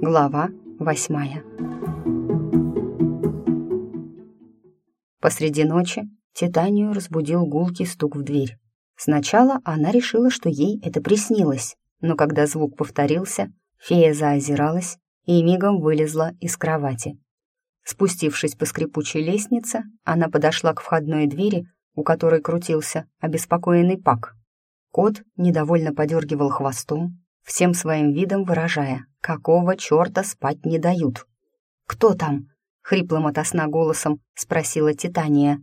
Глава восьмая. Посреди ночи Титанию разбудил гулкий стук в дверь. Сначала она решила, что ей это приснилось, но когда звук повторился, фея заозиралась и мигом вылезла из кровати. Спустившись по скрипучей лестнице, она подошла к входной двери, у которой крутился обеспокоенный Пак. Кот недовольно подергивал хвостом, всем своим видом выражая, какого черта спать не дают. «Кто там?» — хриплым ото сна голосом спросила Титания.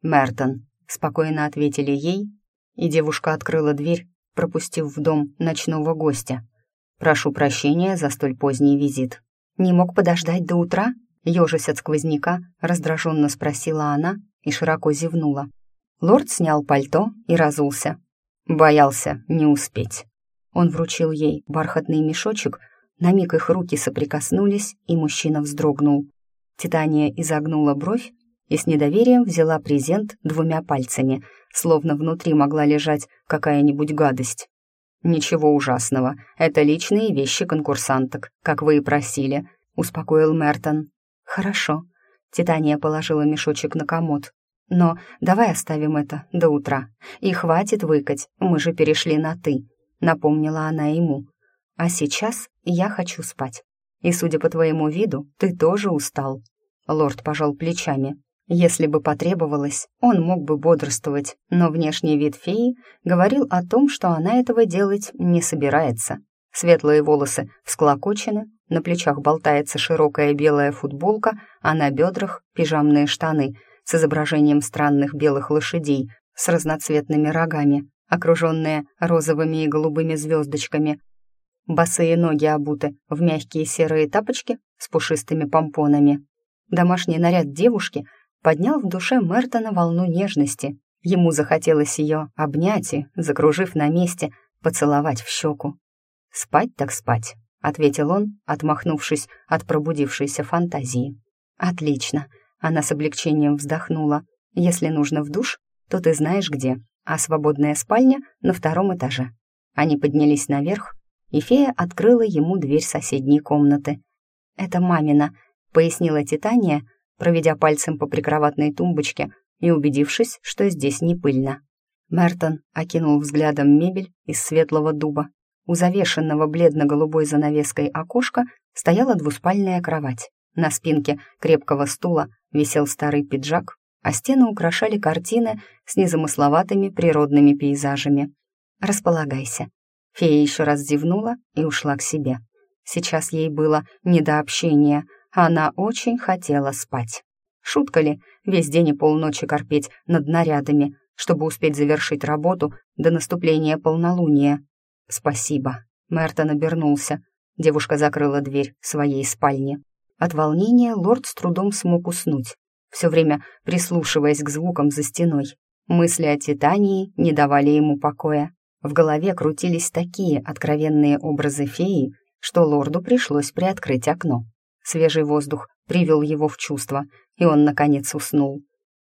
«Мертон», — спокойно ответили ей, и девушка открыла дверь, пропустив в дом ночного гостя. «Прошу прощения за столь поздний визит». «Не мог подождать до утра?» Ёжась от сквозняка, раздраженно спросила она и широко зевнула. Лорд снял пальто и разулся. Боялся не успеть. Он вручил ей бархатный мешочек, на миг их руки соприкоснулись, и мужчина вздрогнул. Титания изогнула бровь и с недоверием взяла презент двумя пальцами, словно внутри могла лежать какая-нибудь гадость. «Ничего ужасного, это личные вещи конкурсанток, как вы и просили», — успокоил Мертон. «Хорошо». Титания положила мешочек на комод. «Но давай оставим это до утра. И хватит выкать, мы же перешли на «ты», — напомнила она ему. «А сейчас я хочу спать. И, судя по твоему виду, ты тоже устал». Лорд пожал плечами. Если бы потребовалось, он мог бы бодрствовать, но внешний вид феи говорил о том, что она этого делать не собирается. Светлые волосы всклокочены, на плечах болтается широкая белая футболка, а на бедрах — пижамные штаны с изображением странных белых лошадей с разноцветными рогами, окруженные розовыми и голубыми звездочками. Босые ноги обуты в мягкие серые тапочки с пушистыми помпонами. Домашний наряд девушки поднял в душе Мертона волну нежности. Ему захотелось ее обнять и, закружив на месте, поцеловать в щеку. «Спать так спать», — ответил он, отмахнувшись от пробудившейся фантазии. «Отлично», — она с облегчением вздохнула. «Если нужно в душ, то ты знаешь где, а свободная спальня на втором этаже». Они поднялись наверх, и фея открыла ему дверь соседней комнаты. «Это мамина», — пояснила Титания, проведя пальцем по прикроватной тумбочке и убедившись, что здесь не пыльно. Мертон окинул взглядом мебель из светлого дуба, у завешенного бледно-голубой занавеской окошка стояла двуспальная кровать. На спинке крепкого стула висел старый пиджак, а стены украшали картины с незамысловатыми природными пейзажами. «Располагайся». Фея еще раз зевнула и ушла к себе. Сейчас ей было не до общения, а она очень хотела спать. Шутка ли весь день и полночи корпеть над нарядами, чтобы успеть завершить работу до наступления полнолуния? «Спасибо». Мертон обернулся. Девушка закрыла дверь своей спальни. От волнения лорд с трудом смог уснуть, все время прислушиваясь к звукам за стеной. Мысли о Титании не давали ему покоя. В голове крутились такие откровенные образы феи, что лорду пришлось приоткрыть окно. Свежий воздух привел его в чувство, и он, наконец, уснул.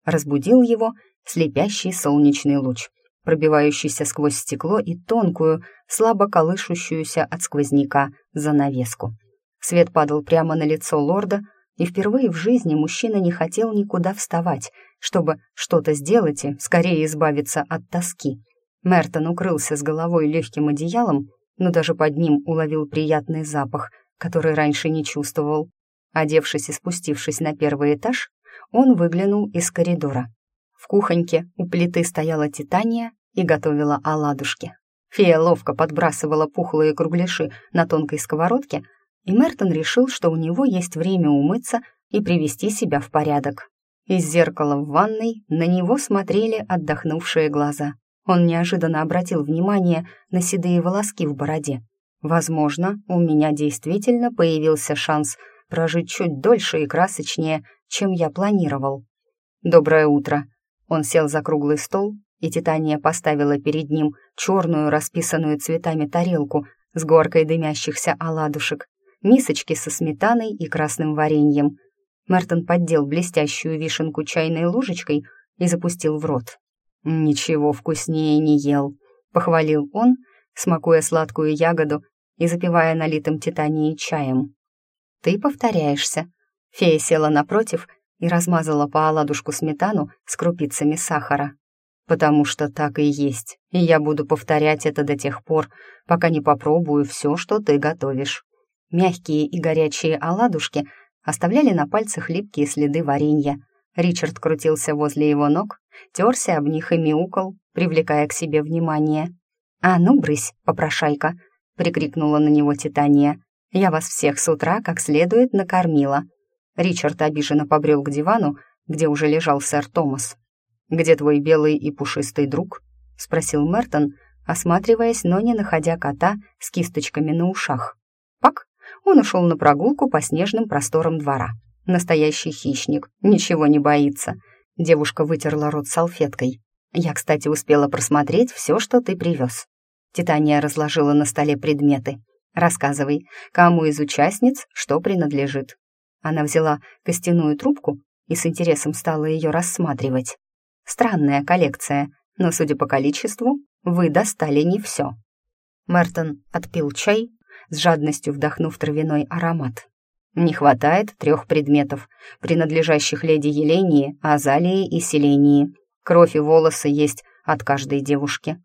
Разбудил его слепящий солнечный луч, пробивающийся сквозь стекло и тонкую, слабо колышущуюся от сквозняка занавеску. Свет падал прямо на лицо лорда, и впервые в жизни мужчина не хотел никуда вставать, чтобы что-то сделать и скорее избавиться от тоски. Мертон укрылся с головой легким одеялом, но даже под ним уловил приятный запах, который раньше не чувствовал. Одевшись и спустившись на первый этаж, он выглянул из коридора. В кухоньке у плиты стояла Титания и готовила оладушки. Фея ловко подбрасывала пухлые кругляши на тонкой сковородке, и Мертон решил, что у него есть время умыться и привести себя в порядок. Из зеркала в ванной на него смотрели отдохнувшие глаза. Он неожиданно обратил внимание на седые волоски в бороде. Возможно, у меня действительно появился шанс прожить чуть дольше и красочнее, чем я планировал. «Доброе утро», он сел за круглый стол, и Титания поставила перед ним черную, расписанную цветами тарелку с горкой дымящихся оладушек, мисочки со сметаной и красным вареньем. Мартин поддел блестящую вишенку чайной ложечкой и запустил в рот. «Ничего вкуснее не ел», — похвалил он, смакуя сладкую ягоду и запивая налитым Титанией чаем. ты повторяешься». Фея села напротив и размазала по оладушку сметану с крупицами сахара. «Потому что так и есть, и я буду повторять это до тех пор, пока не попробую все, что ты готовишь». Мягкие и горячие оладушки оставляли на пальцах липкие следы варенья. Ричард крутился возле его ног, терся об них и мяукал, привлекая к себе внимание. «А ну, брысь, попрошайка!» — прикрикнула на него Титания. «Я вас всех с утра как следует накормила». Ричард обиженно побрел к дивану, где уже лежал сэр Томас. «Где твой белый и пушистый друг?» — спросил Мертон, осматриваясь, но не находя кота с кисточками на ушах. Он ушел на прогулку по снежным просторам двора. Настоящий хищник, ничего не боится. Девушка вытерла рот салфеткой. «Я, кстати, успела просмотреть все, что ты привез». Титания разложила на столе предметы. «Рассказывай, кому из участниц что принадлежит?» Она взяла костяную трубку и с интересом стала ее рассматривать. Странная коллекция, но, судя по количеству, вы достали не все. Мертон отпил чай, с жадностью вдохнув травяной аромат. Не хватает трех предметов, принадлежащих леди Елении, Азалии и Селении. Кровь и волосы есть от каждой девушки.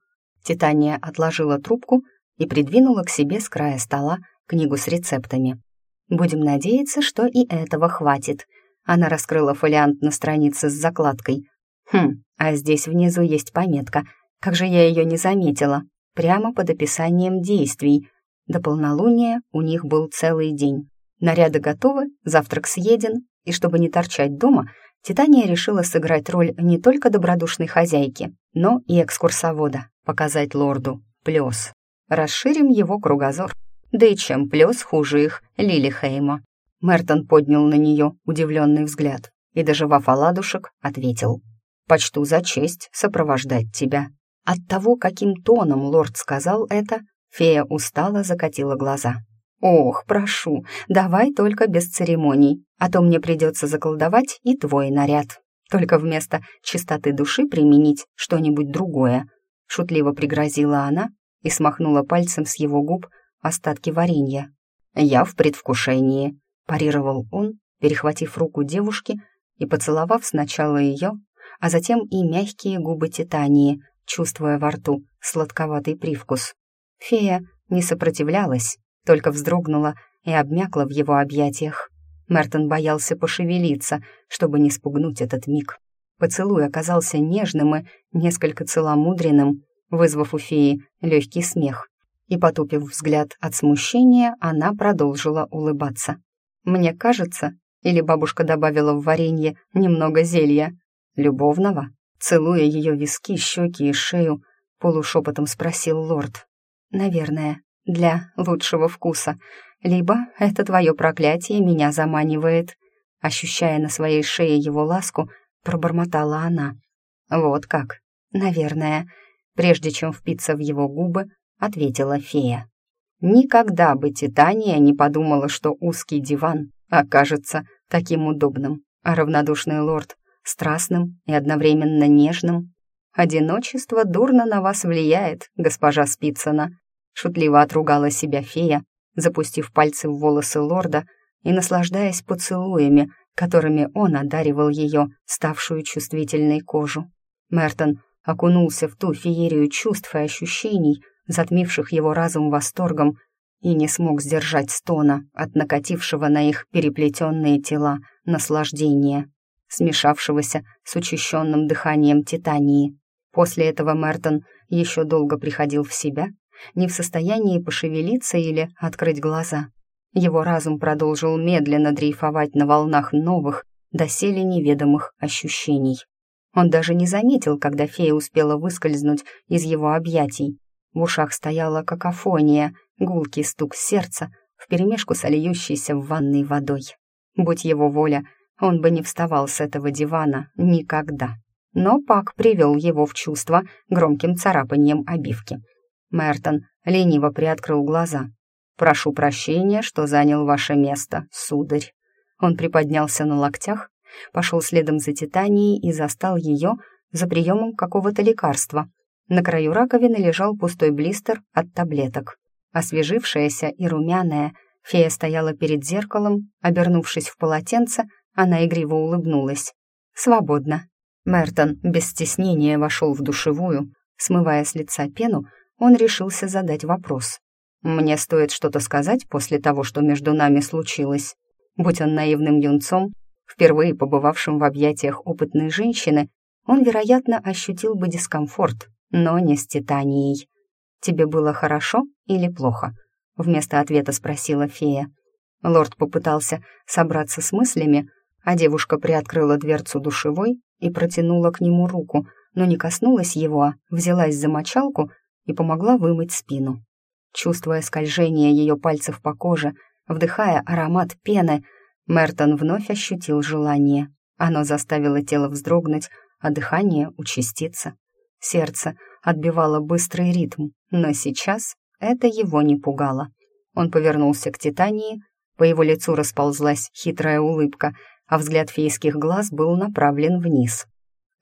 Титания отложила трубку и придвинула к себе с края стола книгу с рецептами. «Будем надеяться, что и этого хватит». Она раскрыла фолиант на странице с закладкой, Хм, а здесь внизу есть пометка. Как же я ее не заметила? Прямо под описанием действий. До полнолуния у них был целый день. Наряды готовы, завтрак съеден, и чтобы не торчать дома, Титания решила сыграть роль не только добродушной хозяйки, но и экскурсовода, показать лорду плес. Расширим его кругозор. Да и чем плес хуже их, Лилихейма. Мертон поднял на нее удивленный взгляд и, доживав оладушек, ответил почту за честь сопровождать тебя». От того, каким тоном лорд сказал это, фея устало закатила глаза. «Ох, прошу, давай только без церемоний, а то мне придется заколдовать и твой наряд. Только вместо чистоты души применить что-нибудь другое», шутливо пригрозила она и смахнула пальцем с его губ остатки варенья. «Я в предвкушении», — парировал он, перехватив руку девушки и поцеловав сначала ее, а затем и мягкие губы Титании, чувствуя во рту сладковатый привкус. Фея не сопротивлялась, только вздрогнула и обмякла в его объятиях. Мертон боялся пошевелиться, чтобы не спугнуть этот миг. Поцелуй оказался нежным и несколько целомудренным, вызвав у феи легкий смех. И, потупив взгляд от смущения, она продолжила улыбаться. «Мне кажется, или бабушка добавила в варенье немного зелья, «Любовного?» Целуя ее виски, щеки и шею, полушепотом спросил лорд. «Наверное, для лучшего вкуса. Либо это твое проклятие меня заманивает». Ощущая на своей шее его ласку, пробормотала она. «Вот как?» «Наверное», прежде чем впиться в его губы, ответила фея. Никогда бы Титания не подумала, что узкий диван окажется таким удобным, а равнодушный лорд страстным и одновременно нежным. «Одиночество дурно на вас влияет, госпожа Спицына», шутливо отругала себя фея, запустив пальцы в волосы лорда и наслаждаясь поцелуями, которыми он одаривал ее, ставшую чувствительной кожу. Мертон окунулся в ту феерию чувств и ощущений, затмивших его разум восторгом, и не смог сдержать стона от накатившего на их переплетенные тела наслаждения смешавшегося с учащенным дыханием Титании. После этого Мертон еще долго приходил в себя, не в состоянии пошевелиться или открыть глаза. Его разум продолжил медленно дрейфовать на волнах новых, доселе неведомых ощущений. Он даже не заметил, когда фея успела выскользнуть из его объятий. В ушах стояла какофония, гулкий стук сердца вперемешку с льющейся в ванной водой. Будь его воля, он бы не вставал с этого дивана никогда. Но Пак привел его в чувство громким царапанием обивки. Мертон лениво приоткрыл глаза. «Прошу прощения, что занял ваше место, сударь». Он приподнялся на локтях, пошел следом за Титанией и застал ее за приемом какого-то лекарства. На краю раковины лежал пустой блистер от таблеток. Освежившаяся и румяная, Фея стояла перед зеркалом, обернувшись в полотенце, она игриво улыбнулась. «Свободно». Мертон без стеснения вошел в душевую. Смывая с лица пену, он решился задать вопрос. «Мне стоит что-то сказать после того, что между нами случилось?» Будь он наивным юнцом, впервые побывавшим в объятиях опытной женщины, он, вероятно, ощутил бы дискомфорт, но не с Титанией. «Тебе было хорошо или плохо?» — вместо ответа спросила фея. Лорд попытался собраться с мыслями, а девушка приоткрыла дверцу душевой и протянула к нему руку, но не коснулась его, а взялась за мочалку и помогла вымыть спину. Чувствуя скольжение ее пальцев по коже, вдыхая аромат пены, Мертон вновь ощутил желание. Оно заставило тело вздрогнуть, а дыхание участиться. Сердце отбивало быстрый ритм, но сейчас это его не пугало. Он повернулся к Титании, по его лицу расползлась хитрая улыбка, а взгляд фейских глаз был направлен вниз.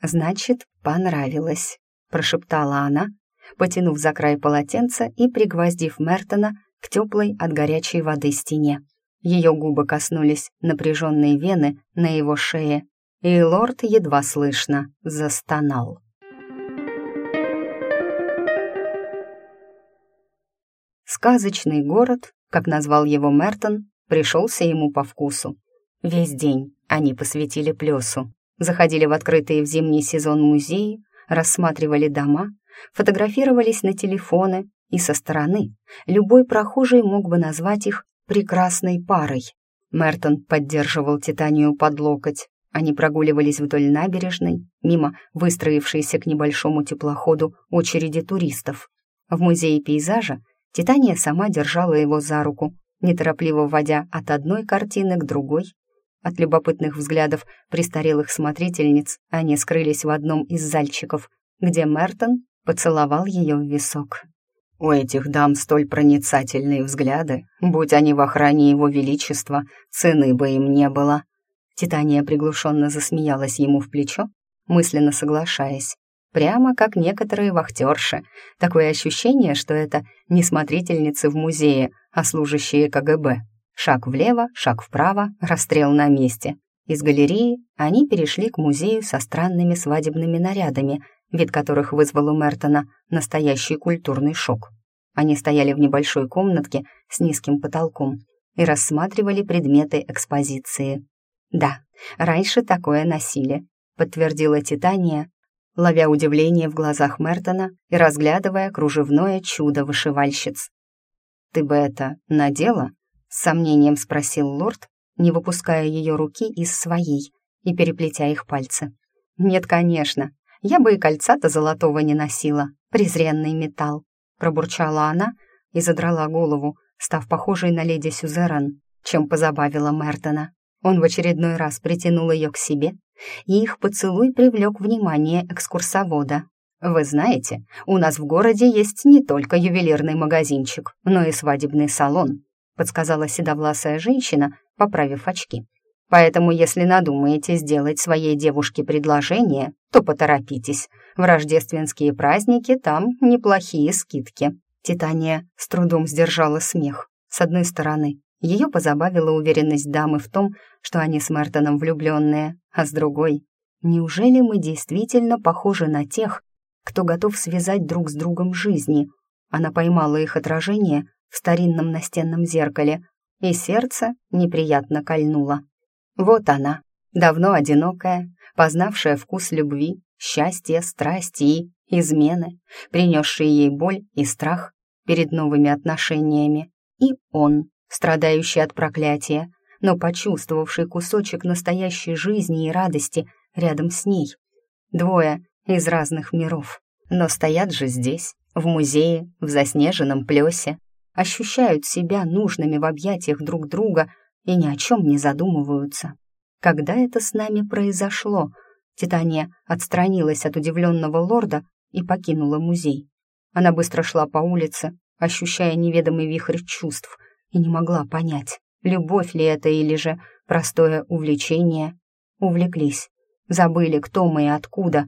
«Значит, понравилось», — прошептала она, потянув за край полотенца и пригвоздив Мертона к теплой от горячей воды стене. Ее губы коснулись напряженной вены на его шее, и лорд едва слышно застонал. Сказочный город, как назвал его Мертон, пришелся ему по вкусу. Весь день они посвятили плесу, заходили в открытые в зимний сезон музеи, рассматривали дома, фотографировались на телефоны, и со стороны любой прохожий мог бы назвать их прекрасной парой. Мертон поддерживал Титанию под локоть. Они прогуливались вдоль набережной, мимо выстроившейся к небольшому теплоходу очереди туристов. В музее пейзажа Титания сама держала его за руку, неторопливо вводя от одной картины к другой. От любопытных взглядов престарелых смотрительниц они скрылись в одном из зальчиков, где Мертон поцеловал ее в висок. У этих дам столь проницательные взгляды, будь они в охране его величества, цены бы им не было. Титания приглушенно засмеялась ему в плечо, мысленно соглашаясь. Прямо как некоторые вахтерши. Такое ощущение, что это не смотрительницы в музее, а служащие КГБ. Шаг влево, шаг вправо, расстрел на месте. Из галереи они перешли к музею со странными свадебными нарядами — вид которых вызвал у Мертона настоящий культурный шок. Они стояли в небольшой комнатке с низким потолком и рассматривали предметы экспозиции. «Да, раньше такое носили», — подтвердила Титания, ловя удивление в глазах Мертона и разглядывая кружевное чудо вышивальщиц. «Ты бы это надела?» — с сомнением спросил лорд, не выпуская ее руки из своей и переплетя их пальцы. «Нет, конечно, я бы и кольца-то золотого не носила, презренный металл», пробурчала она и задрала голову, став похожей на леди Сюзеран, чем позабавила Мертона. Он в очередной раз притянул ее к себе, и их поцелуй привлек внимание экскурсовода. «Вы знаете, у нас в городе есть не только ювелирный магазинчик, но и свадебный салон», подсказала седовласая женщина, поправив очки. Поэтому, если надумаете сделать своей девушке предложение, то поторопитесь. В рождественские праздники там неплохие скидки». Титания с трудом сдержала смех. С одной стороны, ее позабавила уверенность дамы в том, что они с Мертоном влюбленные, а с другой, неужели мы действительно похожи на тех, кто готов связать друг с другом жизни? Она поймала их отражение в старинном настенном зеркале, и сердце неприятно кольнуло. Вот она, давно одинокая, познавшая вкус любви, счастья, страсти и измены, принесшие ей боль и страх перед новыми отношениями. И он, страдающий от проклятия, но почувствовавший кусочек настоящей жизни и радости рядом с ней. Двое из разных миров, но стоят же здесь, в музее, в заснеженном плесе, ощущают себя нужными в объятиях друг друга и ни о чем не задумываются. Когда это с нами произошло? Титания отстранилась от удивленного лорда и покинула музей. Она быстро шла по улице, ощущая неведомый вихрь чувств, и не могла понять, любовь ли это или же простое увлечение. Увлеклись, забыли, кто мы и откуда.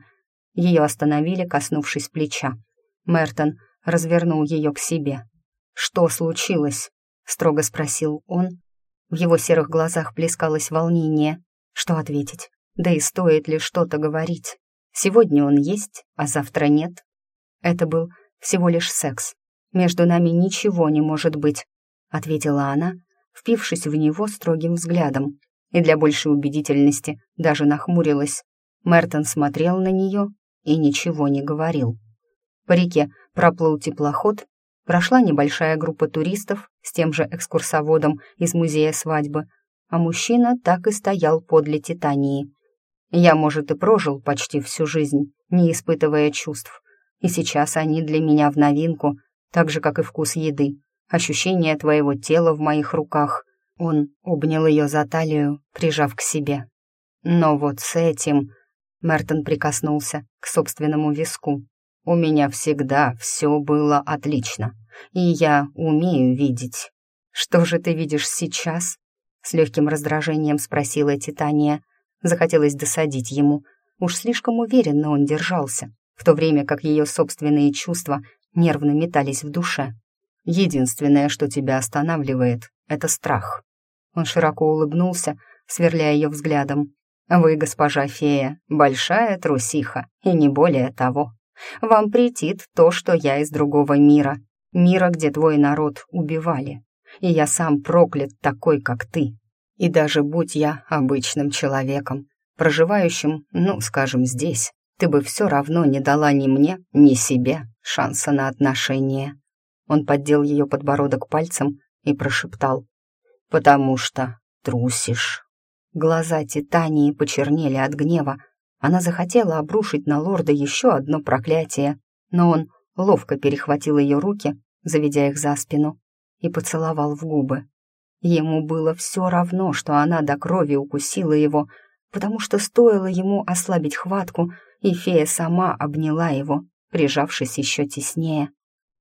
Ее остановили, коснувшись плеча. Мертон развернул ее к себе. «Что случилось?» — строго спросил он. В его серых глазах плескалось волнение. Что ответить? Да и стоит ли что-то говорить? Сегодня он есть, а завтра нет. Это был всего лишь секс. Между нами ничего не может быть, ответила она, впившись в него строгим взглядом. И для большей убедительности даже нахмурилась. Мертон смотрел на нее и ничего не говорил. По реке проплыл теплоход, прошла небольшая группа туристов с тем же экскурсоводом из музея свадьбы, а мужчина так и стоял подле Титании. Я, может, и прожил почти всю жизнь, не испытывая чувств, и сейчас они для меня в новинку, так же, как и вкус еды, ощущение твоего тела в моих руках. Он обнял ее за талию, прижав к себе. Но вот с этим... Мертон прикоснулся к собственному виску. «У меня всегда все было отлично, и я умею видеть». «Что же ты видишь сейчас?» С легким раздражением спросила Титания. Захотелось досадить ему. Уж слишком уверенно он держался, в то время как ее собственные чувства нервно метались в душе. «Единственное, что тебя останавливает, это страх». Он широко улыбнулся, сверляя ее взглядом. «Вы, госпожа фея, большая трусиха, и не более того. Вам претит то, что я из другого мира, мира, где твой народ убивали. И я сам проклят такой, как ты. И даже будь я обычным человеком, проживающим, ну, скажем, здесь, ты бы все равно не дала ни мне, ни себе шанса на отношения». Он поддел ее подбородок пальцем и прошептал. «Потому что трусишь». Глаза Титании почернели от гнева. Она захотела обрушить на лорда еще одно проклятие, но он ловко перехватил ее руки, заведя их за спину, и поцеловал в губы. Ему было все равно, что она до крови укусила его, потому что стоило ему ослабить хватку, и фея сама обняла его, прижавшись еще теснее.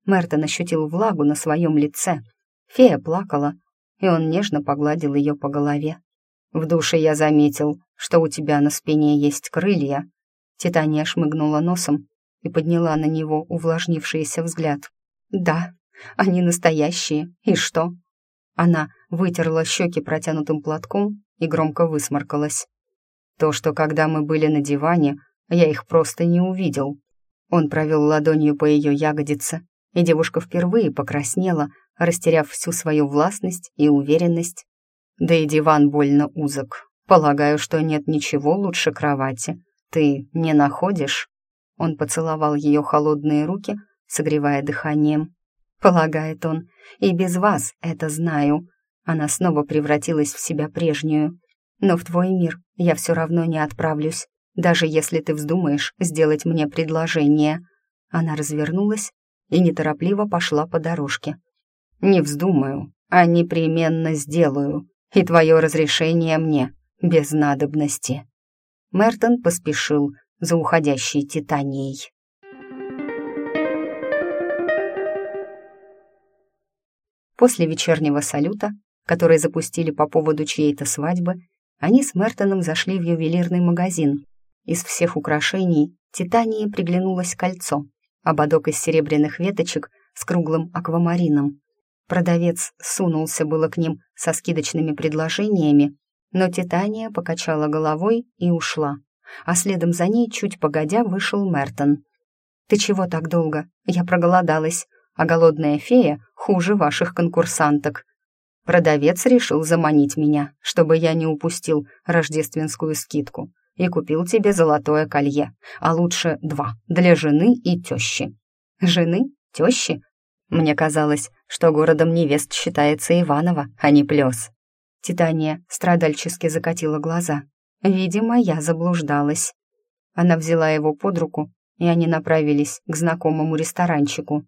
Мертон ощутил влагу на своем лице. Фея плакала, и он нежно погладил ее по голове. «В душе я заметил, что у тебя на спине есть крылья». Титания шмыгнула носом и подняла на него увлажнившийся взгляд. «Да, они настоящие. И что?» Она вытерла щеки протянутым платком и громко высморкалась. «То, что когда мы были на диване, я их просто не увидел». Он провел ладонью по ее ягодице, и девушка впервые покраснела, растеряв всю свою властность и уверенность. Да и диван больно узок. Полагаю, что нет ничего лучше кровати. Ты не находишь?» Он поцеловал ее холодные руки, согревая дыханием. «Полагает он, и без вас это знаю». Она снова превратилась в себя прежнюю. «Но в твой мир я все равно не отправлюсь, даже если ты вздумаешь сделать мне предложение». Она развернулась и неторопливо пошла по дорожке. «Не вздумаю, а непременно сделаю, и твое разрешение мне без надобности». Мертон поспешил за уходящей Титанией. После вечернего салюта, который запустили по поводу чьей-то свадьбы, они с Мертоном зашли в ювелирный магазин. Из всех украшений Титании приглянулось кольцо, ободок из серебряных веточек с круглым аквамарином. Продавец сунулся было к ним со скидочными предложениями, но Титания покачала головой и ушла, а следом за ней, чуть погодя, вышел Мертон. «Ты чего так долго? Я проголодалась, а голодная фея хуже ваших конкурсанток. Продавец решил заманить меня, чтобы я не упустил рождественскую скидку и купил тебе золотое колье, а лучше два, для жены и тещи. Жены? Тещи? Мне казалось, что городом невест считается Иваново, а не Плес. Титания страдальчески закатила глаза. Видимо, я заблуждалась. Она взяла его под руку, и они направились к знакомому ресторанчику.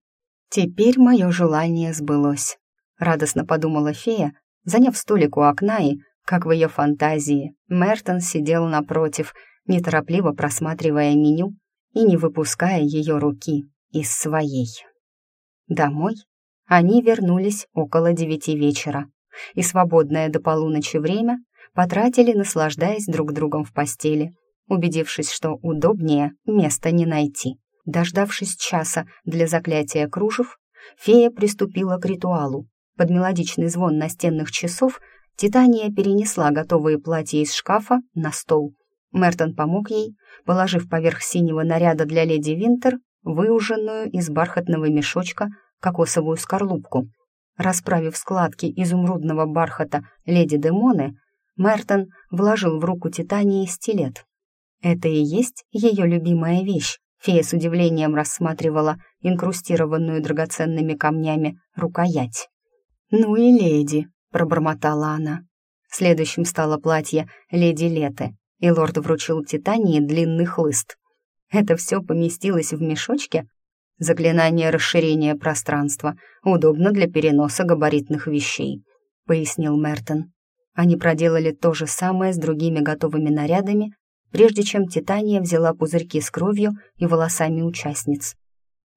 Теперь мое желание сбылось. Радостно подумала фея, заняв столик у окна и как в ее фантазии, Мертон сидел напротив, неторопливо просматривая меню и не выпуская ее руки из своей. Домой они вернулись около девяти вечера, и свободное до полуночи время потратили, наслаждаясь друг другом в постели, убедившись, что удобнее места не найти. Дождавшись часа для заклятия кружев, фея приступила к ритуалу, Под мелодичный звон настенных часов Титания перенесла готовые платья из шкафа на стол. Мертон помог ей, положив поверх синего наряда для леди Винтер выуженную из бархатного мешочка кокосовую скорлупку. Расправив складки изумрудного бархата леди Демоны, Мертон вложил в руку Титании стилет. Это и есть ее любимая вещь. Фея с удивлением рассматривала инкрустированную драгоценными камнями рукоять. «Ну и леди», — пробормотала она. Следующим стало платье леди Леты, и лорд вручил Титании длинный хлыст. Это все поместилось в мешочке? Заклинание расширения пространства, удобно для переноса габаритных вещей, пояснил Мертон. Они проделали то же самое с другими готовыми нарядами, прежде чем Титания взяла пузырьки с кровью и волосами участниц.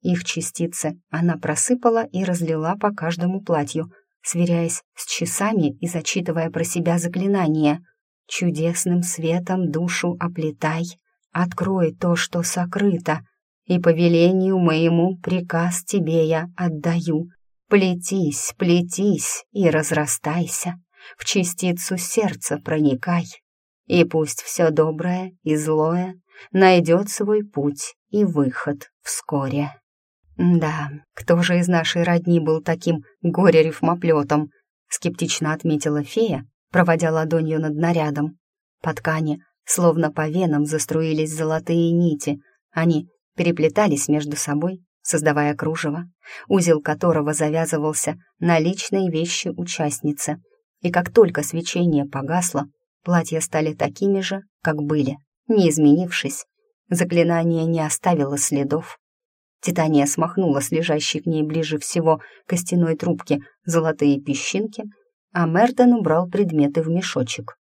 Их частицы она просыпала и разлила по каждому платью, сверяясь с часами и зачитывая про себя заклинание. «Чудесным светом душу оплетай, открой то, что сокрыто, и по велению моему приказ тебе я отдаю. Плетись, плетись и разрастайся, в частицу сердца проникай, и пусть все доброе и злое найдет свой путь и выход вскоре». «Да, кто же из нашей родни был таким горе-рифмоплетом?» — скептично отметила фея, проводя ладонью над нарядом. По ткани, словно по венам, заструились золотые нити. Они переплетались между собой, создавая кружево, узел которого завязывался на личной вещи участницы. И как только свечение погасло, платья стали такими же, как были, не изменившись. Заклинание не оставило следов. Титания смахнула с лежащей к ней ближе всего костяной трубки золотые песчинки, а Мертон убрал предметы в мешочек.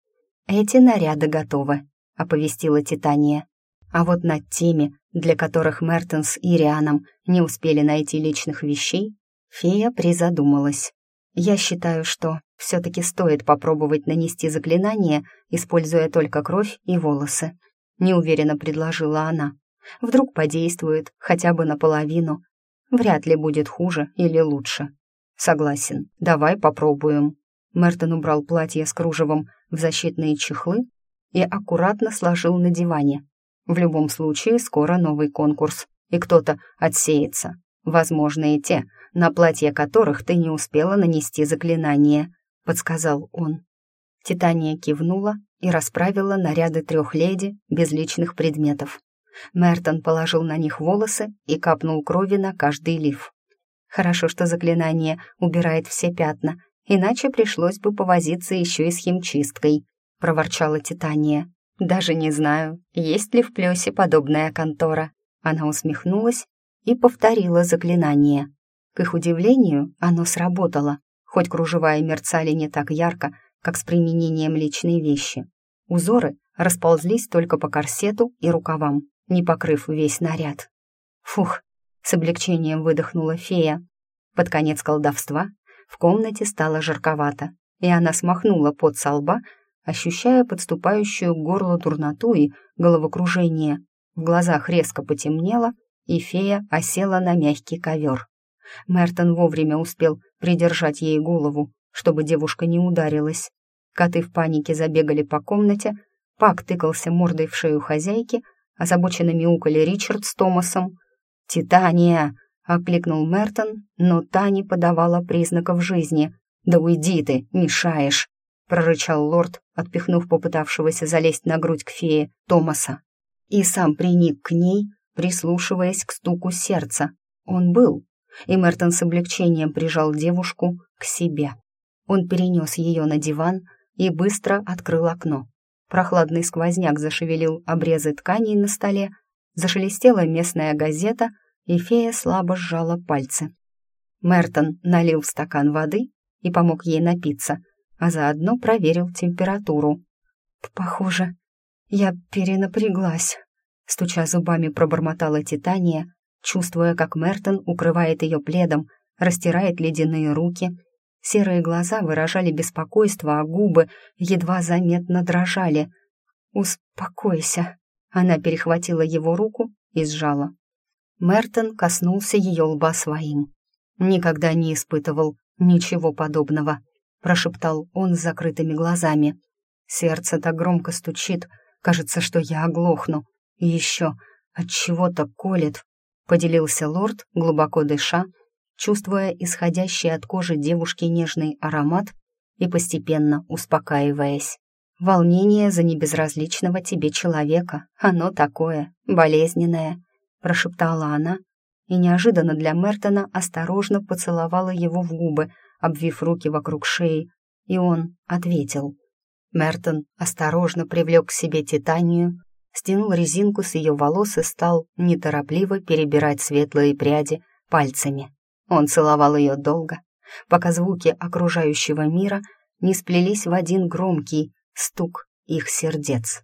«Эти наряды готовы», — оповестила Титания. А вот над теми, для которых Мертон с Ирианом не успели найти личных вещей, фея призадумалась. «Я считаю, что все-таки стоит попробовать нанести заклинание, используя только кровь и волосы», — неуверенно предложила она. Вдруг подействует хотя бы наполовину. Вряд ли будет хуже или лучше. Согласен, давай попробуем. Мертон убрал платье с кружевом в защитные чехлы и аккуратно сложил на диване. В любом случае, скоро новый конкурс, и кто-то отсеется. Возможно, и те, на платье которых ты не успела нанести заклинание, подсказал он. Титания кивнула и расправила наряды трех леди без личных предметов. Мертон положил на них волосы и капнул крови на каждый лиф. Хорошо, что заклинание убирает все пятна, иначе пришлось бы повозиться еще и с химчисткой, проворчала Титания. Даже не знаю, есть ли в плесе подобная контора. Она усмехнулась и повторила заклинание. К их удивлению, оно сработало, хоть кружева и мерцали не так ярко, как с применением личной вещи. Узоры расползлись только по корсету и рукавам, не покрыв весь наряд. Фух, с облегчением выдохнула фея. Под конец колдовства в комнате стало жарковато, и она смахнула пот со лба, ощущая подступающую к горлу дурноту и головокружение. В глазах резко потемнело, и фея осела на мягкий ковер. Мертон вовремя успел придержать ей голову, чтобы девушка не ударилась. Коты в панике забегали по комнате, Пак тыкался мордой в шею хозяйки, озабоченно мяукали Ричард с Томасом. «Титания!» — окликнул Мертон, но та не подавала признаков жизни. «Да уйди ты, мешаешь!» — прорычал лорд, отпихнув попытавшегося залезть на грудь к фее Томаса. И сам приник к ней, прислушиваясь к стуку сердца. Он был, и Мертон с облегчением прижал девушку к себе. Он перенес ее на диван и быстро открыл окно. Прохладный сквозняк зашевелил обрезы тканей на столе, зашелестела местная газета, и фея слабо сжала пальцы. Мертон налил в стакан воды и помог ей напиться, а заодно проверил температуру. «Похоже, я перенапряглась», — стуча зубами пробормотала Титания, чувствуя, как Мертон укрывает ее пледом, растирает ледяные руки — Серые глаза выражали беспокойство, а губы едва заметно дрожали. «Успокойся!» Она перехватила его руку и сжала. Мертон коснулся ее лба своим. Никогда не испытывал «Ничего подобного», — прошептал он с закрытыми глазами. «Сердце так громко стучит, кажется, что я оглохну. И еще от чего-то колет», — поделился лорд, глубоко дыша, чувствуя исходящий от кожи девушки нежный аромат и постепенно успокаиваясь. «Волнение за небезразличного тебе человека, оно такое, болезненное», — прошептала она, и неожиданно для Мертона осторожно поцеловала его в губы, обвив руки вокруг шеи, и он ответил. Мертон осторожно привлек к себе Титанию, стянул резинку с ее волос и стал неторопливо перебирать светлые пряди пальцами. Он целовал ее долго, пока звуки окружающего мира не сплелись в один громкий стук их сердец.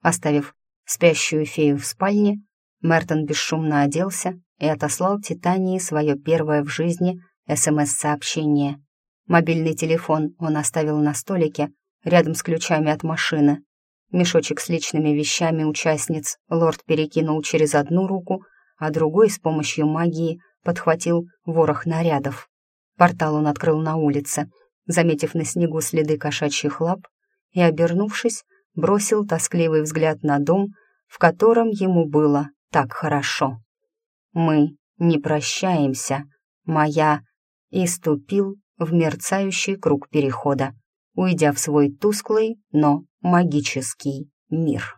Оставив спящую фею в спальне, Мертон бесшумно оделся и отослал Титании свое первое в жизни СМС-сообщение. Мобильный телефон он оставил на столике рядом с ключами от машины. Мешочек с личными вещами участниц лорд перекинул через одну руку, а другой с помощью магии подхватил ворох нарядов. Портал он открыл на улице, заметив на снегу следы кошачьих лап, и, обернувшись, бросил тоскливый взгляд на дом, в котором ему было так хорошо. «Мы не прощаемся, моя...» и ступил в мерцающий круг перехода, уйдя в свой тусклый, но магический мир.